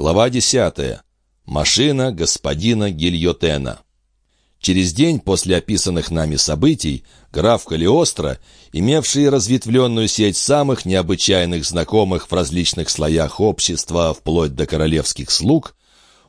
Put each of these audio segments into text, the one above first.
Глава 10. Машина господина Гильотена. Через день после описанных нами событий граф Калиостро, имевший разветвленную сеть самых необычайных знакомых в различных слоях общества, вплоть до королевских слуг,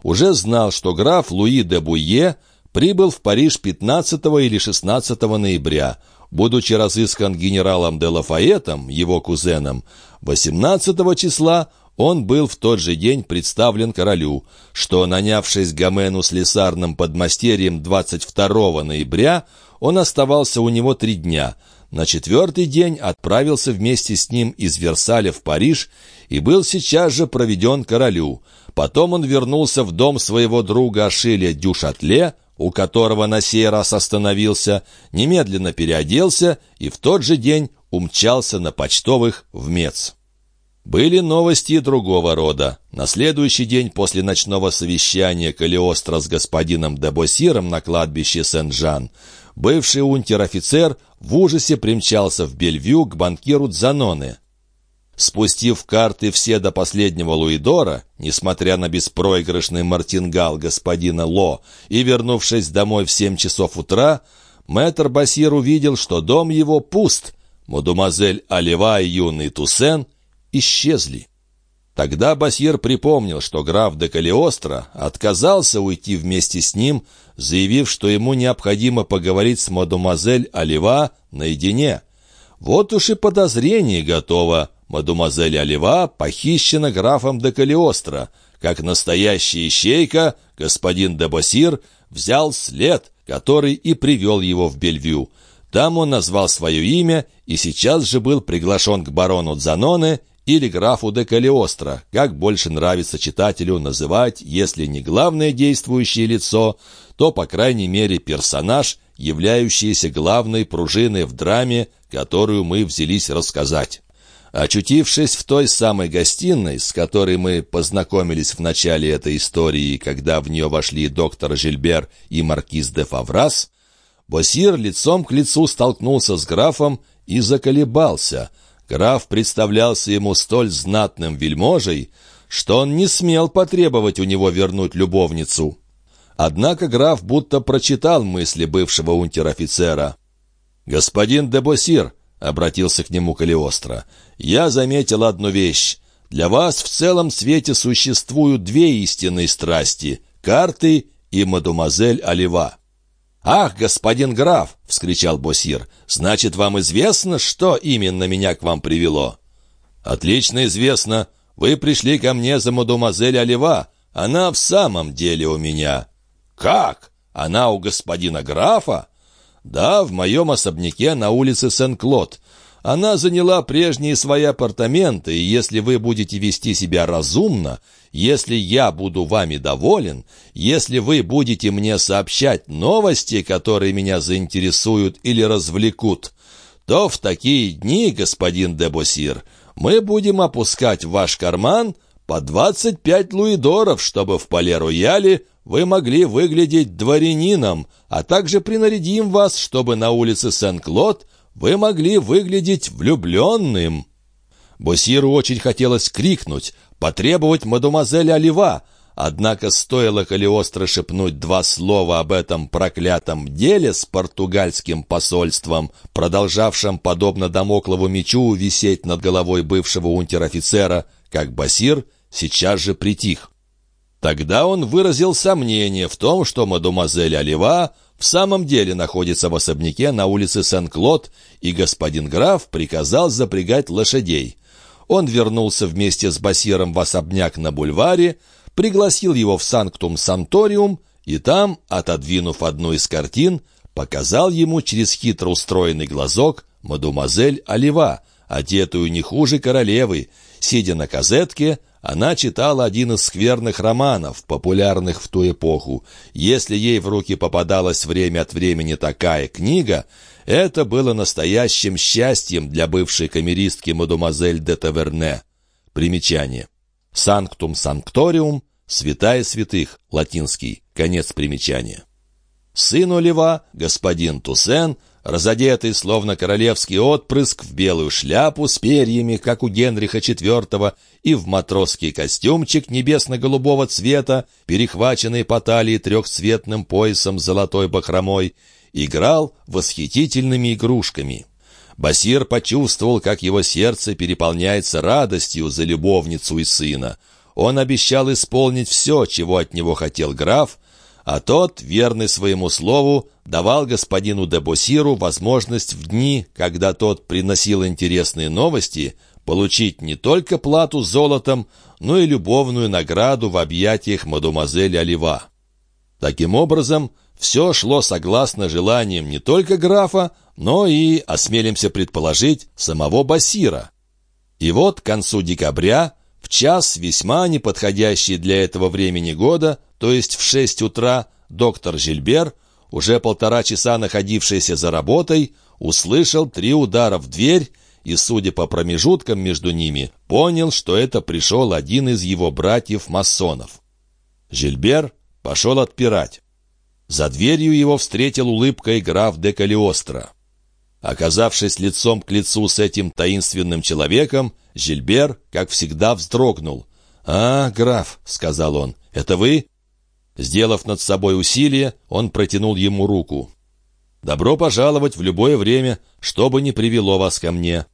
уже знал, что граф Луи де Буе прибыл в Париж 15 или 16 ноября, будучи разыскан генералом де Лафаэтом, его кузеном, 18 числа он был в тот же день представлен королю, что, нанявшись Гомену с лесарным подмастерьем 22 ноября, он оставался у него три дня. На четвертый день отправился вместе с ним из Версаля в Париж и был сейчас же проведен королю. Потом он вернулся в дом своего друга Ашиля Дюшатле, у которого на сей раз остановился, немедленно переоделся и в тот же день умчался на почтовых в Мец. Были новости другого рода. На следующий день после ночного совещания Калиостро с господином Дебосиром на кладбище Сен-Жан, бывший унтер-офицер в ужасе примчался в Бельвю к банкиру Дзаноне. Спустив карты все до последнего Луидора, несмотря на беспроигрышный мартингал господина Ло, и вернувшись домой в семь часов утра, мэтр Басир увидел, что дом его пуст. Мадемуазель Алева и юный Туссен исчезли. Тогда Басьер припомнил, что граф де Калиостро отказался уйти вместе с ним, заявив, что ему необходимо поговорить с мадемуазель Олива наедине. Вот уж и подозрение готово. Мадемуазель Олива похищена графом де Калиостро. Как настоящая ищейка, господин де Басир взял след, который и привел его в Бельвю. Там он назвал свое имя и сейчас же был приглашен к барону Дзаноне или графу де Калиостро, как больше нравится читателю называть, если не главное действующее лицо, то, по крайней мере, персонаж, являющийся главной пружиной в драме, которую мы взялись рассказать. Очутившись в той самой гостиной, с которой мы познакомились в начале этой истории, когда в нее вошли доктор Жильбер и маркиз де Фаврас, Босир лицом к лицу столкнулся с графом и заколебался — Граф представлялся ему столь знатным вельможей, что он не смел потребовать у него вернуть любовницу. Однако граф будто прочитал мысли бывшего унтер-офицера. «Господин де Босир», — обратился к нему Калиостро, — «я заметил одну вещь. Для вас в целом свете существуют две истинные страсти — карты и мадемуазель Олива. «Ах, господин граф!» — вскричал Босир. «Значит, вам известно, что именно меня к вам привело?» «Отлично известно. Вы пришли ко мне за мадемуазель Олива. Она в самом деле у меня». «Как? Она у господина графа?» «Да, в моем особняке на улице Сен-Клод. Она заняла прежние свои апартаменты, и если вы будете вести себя разумно, если я буду вами доволен, если вы будете мне сообщать новости, которые меня заинтересуют или развлекут, то в такие дни, господин Дебосир, мы будем опускать в ваш карман по 25 луидоров, чтобы в Пале-Рояле вы могли выглядеть дворянином, а также принарядим вас, чтобы на улице Сен-Клод вы могли выглядеть влюбленным». Босиру очень хотелось крикнуть, потребовать мадемуазель Олива, однако стоило Калиостро шепнуть два слова об этом проклятом деле с португальским посольством, продолжавшим, подобно домоклову мечу, висеть над головой бывшего унтер-офицера, как Басир сейчас же притих. Тогда он выразил сомнение в том, что мадемуазель Олива в самом деле находится в особняке на улице Сен-Клод, и господин граф приказал запрягать лошадей. Он вернулся вместе с Басиром в особняк на бульваре, пригласил его в Санктум-Санториум, и там, отодвинув одну из картин, показал ему через хитро устроенный глазок мадемуазель Олива, одетую не хуже королевы, сидя на казетке, она читала один из скверных романов, популярных в ту эпоху. Если ей в руки попадалась время от времени такая книга, это было настоящим счастьем для бывшей камеристки мадемуазель де Таверне. Примечание. «Санктум санкториум», «Святая святых», латинский, конец примечания. Сын Олива, господин Туссен, разодетый, словно королевский отпрыск, в белую шляпу с перьями, как у Генриха IV, и в матросский костюмчик небесно-голубого цвета, перехваченный по талии трехцветным поясом с золотой бахромой, играл восхитительными игрушками. Басир почувствовал, как его сердце переполняется радостью за любовницу и сына. Он обещал исполнить все, чего от него хотел граф, а тот, верный своему слову, давал господину де Босиру возможность в дни, когда тот приносил интересные новости, получить не только плату золотом, но и любовную награду в объятиях мадемуазель Олива. Таким образом, все шло согласно желаниям не только графа, но и, осмелимся предположить, самого Басира. И вот к концу декабря, в час весьма неподходящий для этого времени года, то есть в шесть утра, доктор Жильбер, уже полтора часа находившийся за работой, услышал три удара в дверь и, судя по промежуткам между ними, понял, что это пришел один из его братьев-масонов. Жильбер пошел отпирать. За дверью его встретил улыбкой граф де Калиостро. Оказавшись лицом к лицу с этим таинственным человеком, Жильбер, как всегда, вздрогнул. «А, граф», — сказал он, — «это вы?» Сделав над собой усилие, он протянул ему руку. «Добро пожаловать в любое время, что бы ни привело вас ко мне».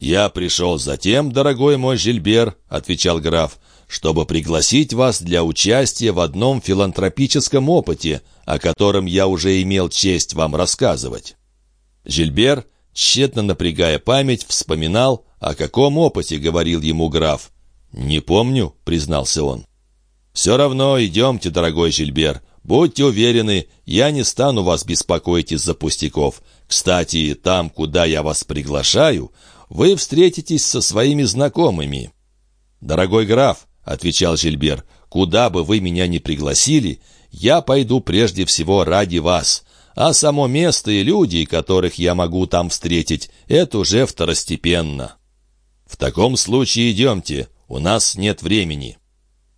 «Я пришел за тем, дорогой мой Жильбер», — отвечал граф, «чтобы пригласить вас для участия в одном филантропическом опыте, о котором я уже имел честь вам рассказывать». Жильбер, тщетно напрягая память, вспоминал, о каком опыте говорил ему граф. «Не помню», — признался он. «Все равно идемте, дорогой Жильбер. Будьте уверены, я не стану вас беспокоить из-за пустяков. Кстати, там, куда я вас приглашаю, вы встретитесь со своими знакомыми». «Дорогой граф», — отвечал Жильбер, — «куда бы вы меня ни пригласили, я пойду прежде всего ради вас, а само место и люди, которых я могу там встретить, это уже второстепенно». «В таком случае идемте, у нас нет времени».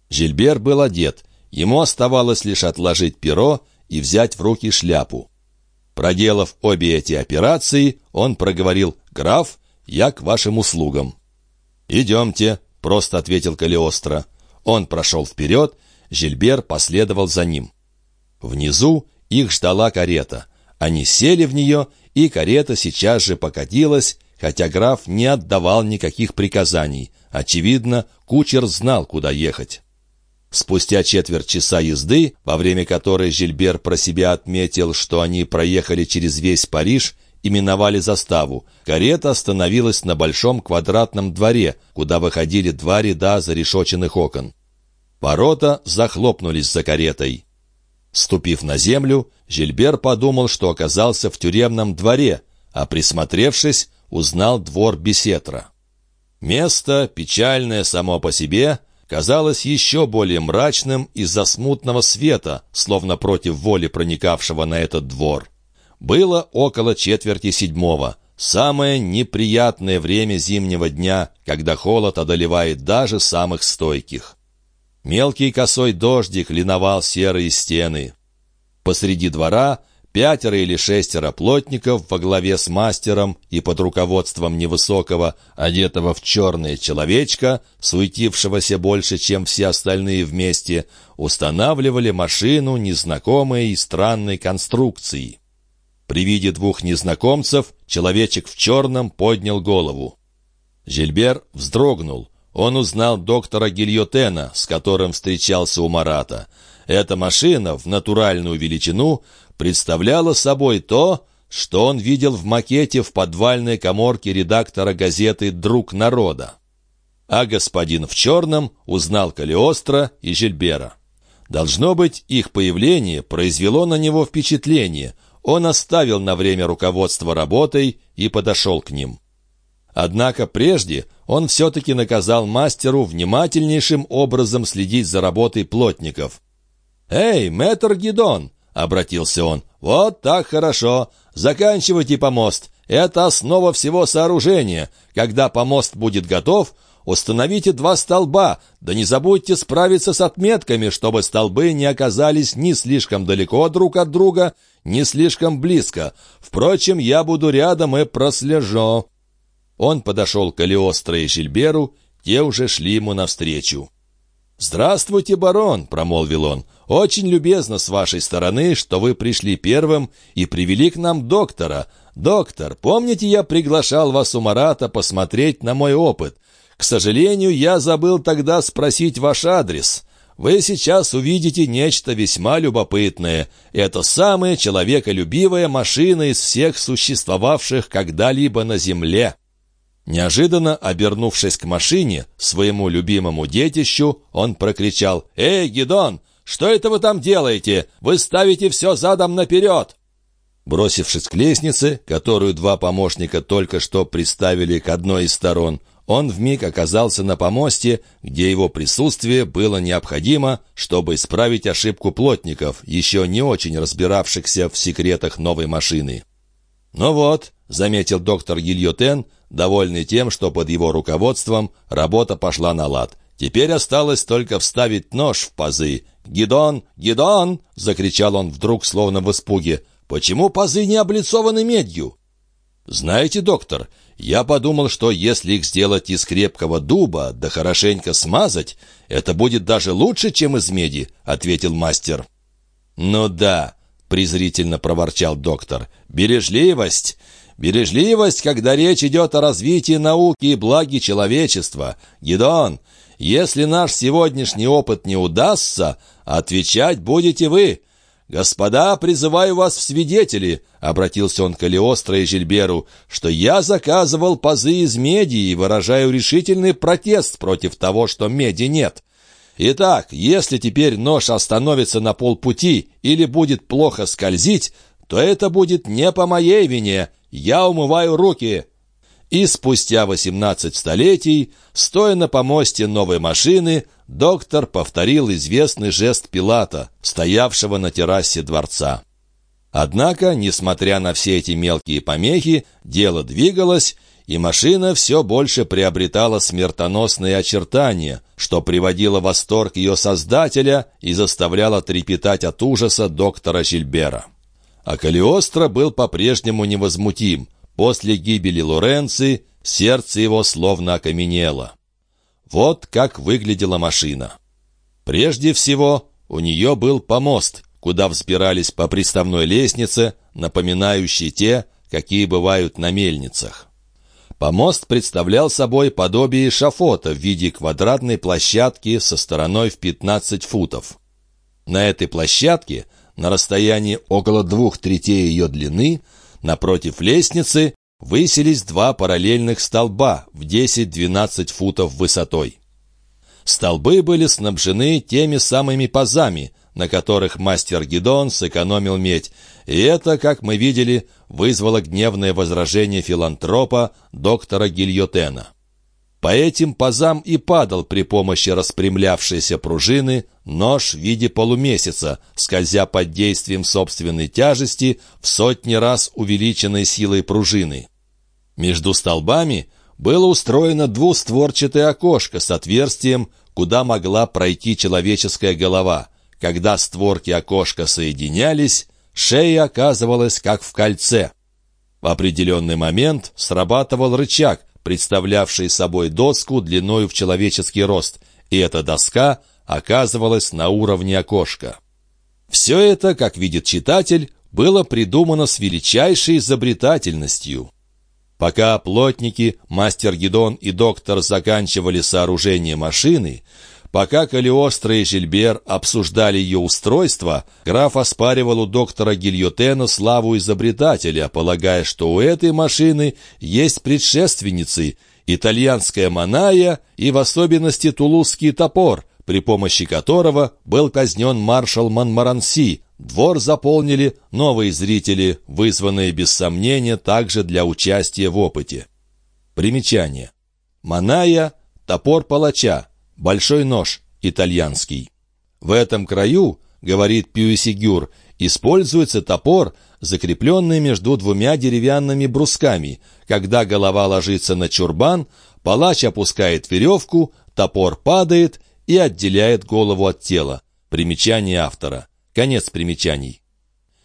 Жильбер был одет, ему оставалось лишь отложить перо и взять в руки шляпу. Проделав обе эти операции, он проговорил «Граф, я к вашим услугам». «Идемте», — просто ответил Калиостро. Он прошел вперед, Жильбер последовал за ним. Внизу их ждала карета. Они сели в нее, и карета сейчас же покатилась, хотя граф не отдавал никаких приказаний. Очевидно, кучер знал, куда ехать. Спустя четверть часа езды, во время которой Жильбер про себя отметил, что они проехали через весь Париж и миновали заставу, карета остановилась на большом квадратном дворе, куда выходили два ряда зарешоченных окон. Ворота захлопнулись за каретой. Ступив на землю, Жильбер подумал, что оказался в тюремном дворе, а присмотревшись, узнал двор Бесетра. Место, печальное само по себе, казалось еще более мрачным из-за смутного света, словно против воли проникавшего на этот двор. Было около четверти седьмого, самое неприятное время зимнего дня, когда холод одолевает даже самых стойких. Мелкий косой дождик линовал серые стены. Посреди двора пятеро или шестеро плотников во главе с мастером и под руководством невысокого, одетого в черное человечка, суетившегося больше, чем все остальные вместе, устанавливали машину незнакомой и странной конструкции. При виде двух незнакомцев человечек в черном поднял голову. Жильбер вздрогнул. Он узнал доктора Гильотена, с которым встречался у Марата. Эта машина в натуральную величину представляла собой то, что он видел в макете в подвальной коморке редактора газеты «Друг народа». А господин в черном узнал Калиостро и Жильбера. Должно быть, их появление произвело на него впечатление. Он оставил на время руководство работой и подошел к ним. Однако прежде он все-таки наказал мастеру внимательнейшим образом следить за работой плотников. «Эй, мэтр Гидон!» Обратился он. «Вот так хорошо. Заканчивайте помост. Это основа всего сооружения. Когда помост будет готов, Установите два столба, да не забудьте справиться с отметками, чтобы столбы не оказались ни слишком далеко друг от друга, ни слишком близко. Впрочем, я буду рядом и прослежу». Он подошел к Алиостро и Жильберу, те уже шли ему навстречу. «Здравствуйте, барон», — промолвил он. «Очень любезно с вашей стороны, что вы пришли первым и привели к нам доктора. Доктор, помните, я приглашал вас у Марата посмотреть на мой опыт? К сожалению, я забыл тогда спросить ваш адрес. Вы сейчас увидите нечто весьма любопытное. Это самая человеколюбивая машина из всех существовавших когда-либо на Земле». Неожиданно, обернувшись к машине, своему любимому детищу, он прокричал «Эй, Гедон, что это вы там делаете? Вы ставите все задом наперед!» Бросившись к лестнице, которую два помощника только что приставили к одной из сторон, он вмиг оказался на помосте, где его присутствие было необходимо, чтобы исправить ошибку плотников, еще не очень разбиравшихся в секретах новой машины. «Ну вот», — заметил доктор Гильотен, довольный тем, что под его руководством работа пошла на лад. Теперь осталось только вставить нож в пазы. «Гидон! Гидон!» — закричал он вдруг, словно в испуге. «Почему пазы не облицованы медью?» «Знаете, доктор, я подумал, что если их сделать из крепкого дуба, да хорошенько смазать, это будет даже лучше, чем из меди», — ответил мастер. «Ну да», — презрительно проворчал доктор, — «бережливость! Бережливость, когда речь идет о развитии науки и благе человечества. Гедон, если наш сегодняшний опыт не удастся, отвечать будете вы. «Господа, призываю вас в свидетели», — обратился он к Алиостро и Жильберу, «что я заказывал пазы из меди и выражаю решительный протест против того, что меди нет. Итак, если теперь нож остановится на полпути или будет плохо скользить, то это будет не по моей вине, я умываю руки!» И спустя восемнадцать столетий, стоя на помосте новой машины, доктор повторил известный жест Пилата, стоявшего на террасе дворца. Однако, несмотря на все эти мелкие помехи, дело двигалось, и машина все больше приобретала смертоносные очертания, что приводило восторг ее создателя и заставляло трепетать от ужаса доктора Жильбера. А Калиостро был по-прежнему невозмутим. После гибели Лоренци сердце его словно окаменело. Вот как выглядела машина. Прежде всего, у нее был помост, куда взбирались по приставной лестнице, напоминающей те, какие бывают на мельницах. Помост представлял собой подобие шафота в виде квадратной площадки со стороной в 15 футов. На этой площадке на расстоянии около двух третей ее длины, напротив лестницы, высились два параллельных столба в 10-12 футов высотой. Столбы были снабжены теми самыми пазами, на которых мастер Гидон сэкономил медь, и это, как мы видели, вызвало гневное возражение филантропа доктора Гильотена. По этим пазам и падал при помощи распрямлявшейся пружины нож в виде полумесяца, скользя под действием собственной тяжести в сотни раз увеличенной силой пружины. Между столбами было устроено двустворчатое окошко с отверстием, куда могла пройти человеческая голова. Когда створки окошка соединялись, шея оказывалась как в кольце. В определенный момент срабатывал рычаг, представлявший собой доску длиною в человеческий рост, и эта доска оказывалась на уровне окошка. Все это, как видит читатель, было придумано с величайшей изобретательностью. Пока плотники, мастер Гедон и доктор заканчивали сооружение машины, Пока Калиостро и Жильбер обсуждали ее устройство, граф оспаривал у доктора Гильотена славу изобретателя, полагая, что у этой машины есть предшественницы, итальянская маная и в особенности тулузский топор, при помощи которого был казнен маршал Монмаранси. Двор заполнили новые зрители, вызванные без сомнения также для участия в опыте. Примечание. Маная – топор палача, большой нож, итальянский. В этом краю, говорит Пьюсигюр, используется топор, закрепленный между двумя деревянными брусками. Когда голова ложится на чурбан, Палач опускает веревку, топор падает и отделяет голову от тела. Примечание автора. Конец примечаний.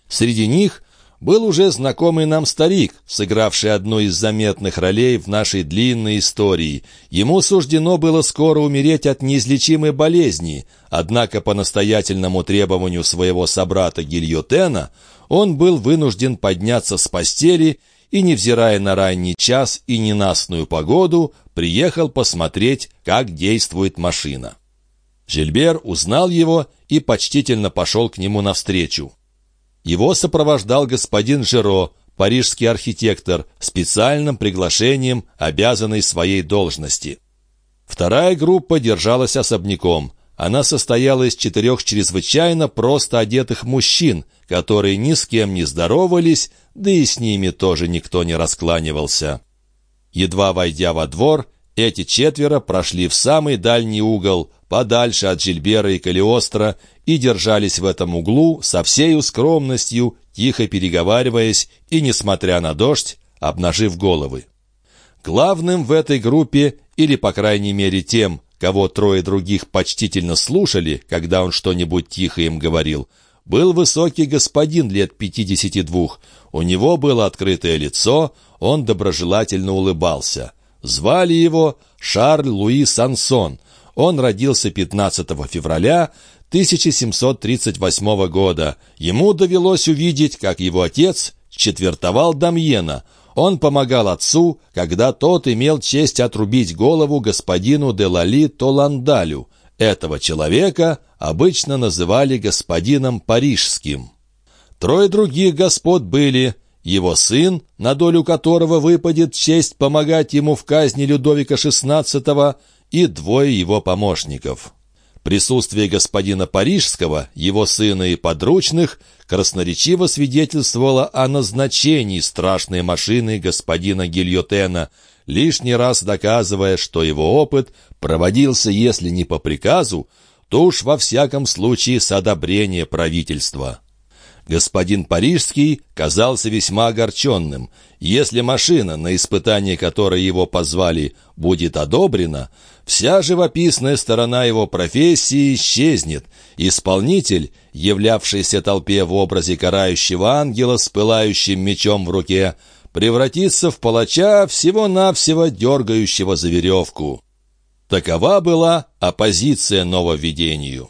Среди них был уже знакомый нам старик, сыгравший одну из заметных ролей в нашей длинной истории. Ему суждено было скоро умереть от неизлечимой болезни, однако по настоятельному требованию своего собрата Гильотена он был вынужден подняться с постели и, невзирая на ранний час и ненастную погоду, приехал посмотреть, как действует машина. Жильбер узнал его и почтительно пошел к нему навстречу. Его сопровождал господин Жиро, парижский архитектор, специальным приглашением, обязанный своей должности. Вторая группа держалась особняком. Она состояла из четырех чрезвычайно просто одетых мужчин, которые ни с кем не здоровались, да и с ними тоже никто не раскланивался. Едва войдя во двор, эти четверо прошли в самый дальний угол, подальше от Жильбера и Калиостро, и держались в этом углу со всей скромностью, тихо переговариваясь и, несмотря на дождь, обнажив головы. Главным в этой группе, или, по крайней мере, тем, кого трое других почтительно слушали, когда он что-нибудь тихо им говорил, был высокий господин лет пятидесяти двух. У него было открытое лицо, он доброжелательно улыбался. Звали его Шарль Луи Сансон — он родился 15 февраля 1738 года. Ему довелось увидеть, как его отец четвертовал Дамьена. Он помогал отцу, когда тот имел честь отрубить голову господину де Лали Толандалю. Этого человека обычно называли господином Парижским. Трое других господ были его сын, на долю которого выпадет честь помогать ему в казни Людовика XVI, и двое его помощников. Присутствие господина Парижского, его сына и подручных красноречиво свидетельствовало о назначении страшной машины господина Гильотена, лишний раз доказывая, что его опыт проводился, если не по приказу, то уж во всяком случае с одобрения правительства. Господин Парижский казался весьма огорченным. Если машина, на испытание которой его позвали, будет одобрена, вся живописная сторона его профессии исчезнет. Исполнитель, являвшийся толпе в образе карающего ангела с пылающим мечом в руке, превратится в палача, всего-навсего дергающего за веревку. Такова была оппозиция нововведению.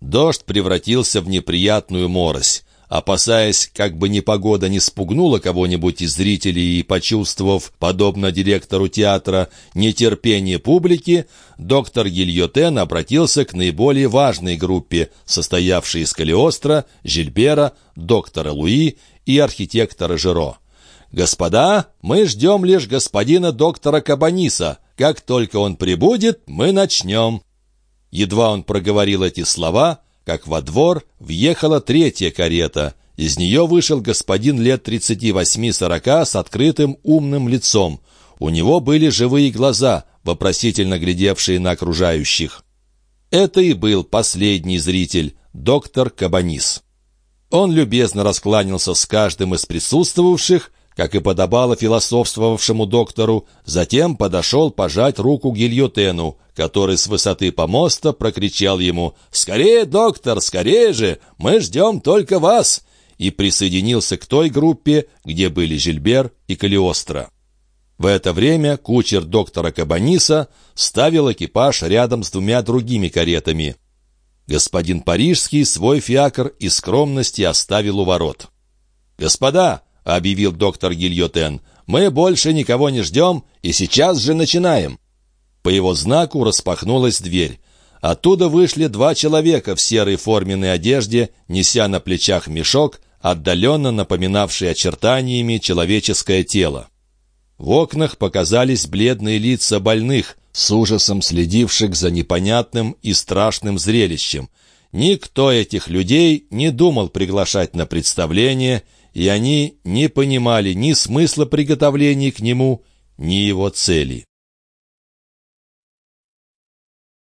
Дождь превратился в неприятную морось. Опасаясь, как бы непогода не спугнула кого-нибудь из зрителей и почувствовав, подобно директору театра, нетерпение публики, доктор Гильотен обратился к наиболее важной группе, состоявшей из Калиостро, Жильбера, доктора Луи и архитектора Жиро. «Господа, мы ждем лишь господина доктора Кабаниса. Как только он прибудет, мы начнем». Едва он проговорил эти слова, как во двор въехала третья карета. Из нее вышел господин лет 38-40 с открытым умным лицом. У него были живые глаза, вопросительно глядевшие на окружающих. Это и был последний зритель, доктор Кабанис. Он любезно раскланялся с каждым из присутствовавших, как и подобало философствовавшему доктору, затем подошел пожать руку гильотену, который с высоты помоста прокричал ему «Скорее, доктор, скорее же! Мы ждем только вас!» и присоединился к той группе, где были Жильбер и Калиостро. В это время кучер доктора Кабаниса ставил экипаж рядом с двумя другими каретами. Господин Парижский свой фиакр из скромности оставил у ворот. «Господа!» — объявил доктор Гильотен. «Мы больше никого не ждем, и сейчас же начинаем». По его знаку распахнулась дверь. Оттуда вышли два человека в серой форменной одежде, неся на плечах мешок, отдаленно напоминавший очертаниями человеческое тело. В окнах показались бледные лица больных, с ужасом следивших за непонятным и страшным зрелищем. Никто этих людей не думал приглашать на представление, и они не понимали ни смысла приготовлений к нему, ни его цели.